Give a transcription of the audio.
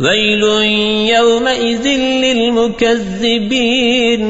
ويل يومئذ للمكذبين